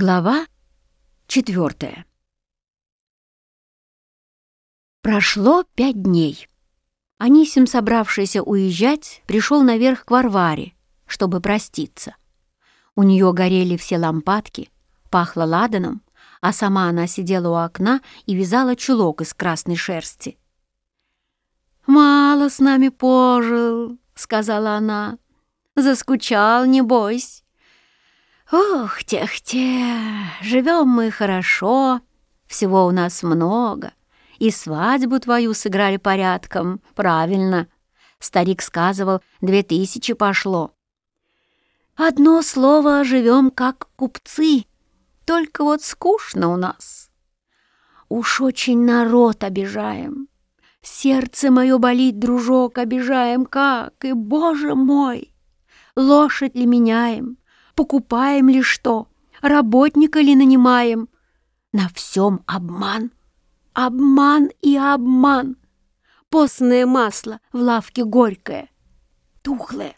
Глава четвертая. Прошло пять дней. Анисим, собравшийся уезжать, пришел наверх к Варваре, чтобы проститься. У нее горели все лампадки, пахло ладаном, а сама она сидела у окна и вязала чулок из красной шерсти. «Мало с нами пожил», — сказала она. «Заскучал, небось». «Ох, тех-тех, живем мы хорошо, всего у нас много, и свадьбу твою сыграли порядком, правильно». Старик сказывал, две тысячи пошло. «Одно слово, живем как купцы, только вот скучно у нас. Уж очень народ обижаем, сердце мое болит, дружок, обижаем как, и, боже мой, лошадь ли меняем?» Покупаем ли что, работника ли нанимаем. На всем обман, обман и обман. Постное масло в лавке горькое, тухлое.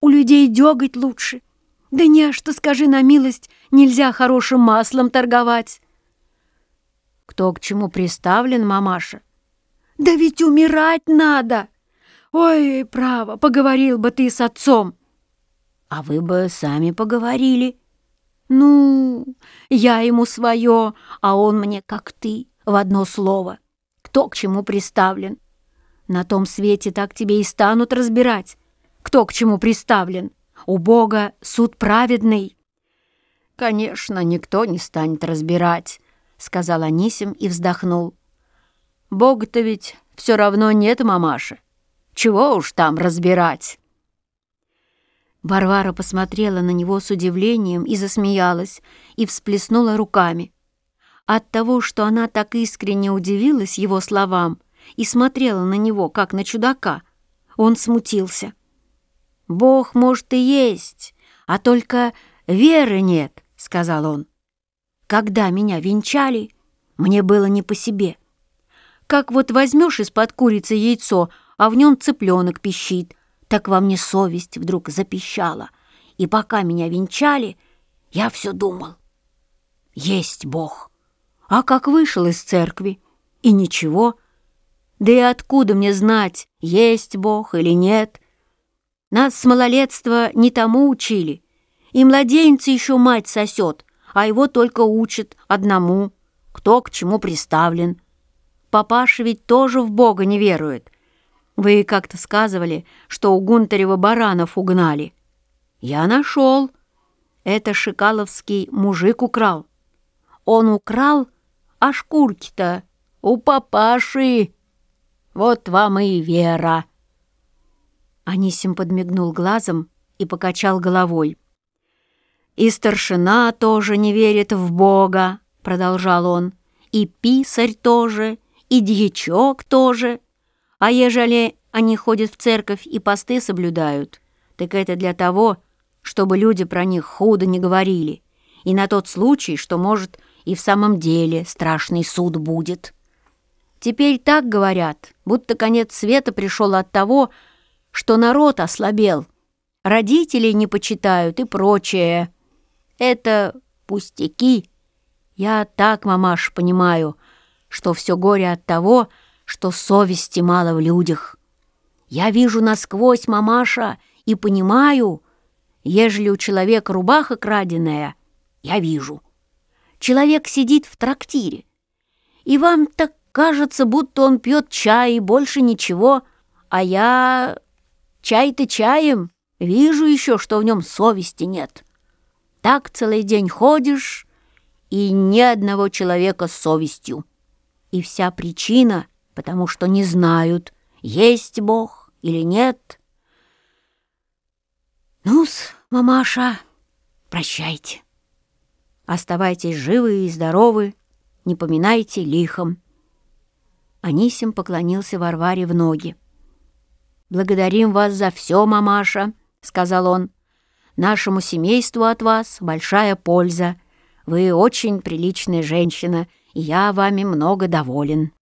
У людей деготь лучше. Да не, что скажи на милость, нельзя хорошим маслом торговать. Кто к чему приставлен, мамаша? Да ведь умирать надо. Ой, право, поговорил бы ты с отцом. А вы бы сами поговорили. Ну, я ему свое, а он мне, как ты, в одно слово. Кто к чему приставлен? На том свете так тебе и станут разбирать. Кто к чему приставлен? У Бога суд праведный. Конечно, никто не станет разбирать, сказал Анисим и вздохнул. Бога-то ведь все равно нет, мамаша. Чего уж там разбирать? Варвара посмотрела на него с удивлением и засмеялась, и всплеснула руками. От того, что она так искренне удивилась его словам и смотрела на него, как на чудака, он смутился. «Бог, может, и есть, а только веры нет», — сказал он. «Когда меня венчали, мне было не по себе. Как вот возьмешь из-под курицы яйцо, а в нем цыпленок пищит, так во мне совесть вдруг запищала, и пока меня венчали, я все думал. Есть Бог. А как вышел из церкви, и ничего. Да и откуда мне знать, есть Бог или нет? Нас с малолетства не тому учили, и младенца еще мать сосет, а его только учат одному, кто к чему приставлен. Папаша ведь тоже в Бога не верует, вы как-то сказывали, что у Гунтарева баранов угнали. Я нашел. Это шикаловский мужик украл. Он украл, а шкурки-то у папаши. Вот вам и вера. Анисим подмигнул глазом и покачал головой. «И старшина тоже не верит в Бога», — продолжал он, «и писарь тоже, и дьячок тоже». А ежели они ходят в церковь и посты соблюдают, так это для того, чтобы люди про них худо не говорили, и на тот случай, что, может, и в самом деле страшный суд будет. Теперь так говорят, будто конец света пришел от того, что народ ослабел, родителей не почитают и прочее. Это пустяки. Я так, мамаш, понимаю, что все горе от того, что что совести мало в людях. Я вижу насквозь, мамаша, и понимаю, ежели у человека рубаха краденая, я вижу. Человек сидит в трактире, и вам так кажется, будто он пьет чай и больше ничего, а я чай-то чаем, вижу еще, что в нем совести нет. Так целый день ходишь, и ни одного человека с совестью. И вся причина — потому что не знают, есть Бог или нет. Ну-с, мамаша, прощайте. Оставайтесь живы и здоровы, не поминайте лихом. Анисим поклонился Варваре в ноги. «Благодарим вас за все, мамаша», — сказал он. «Нашему семейству от вас большая польза. Вы очень приличная женщина, и я вами много доволен».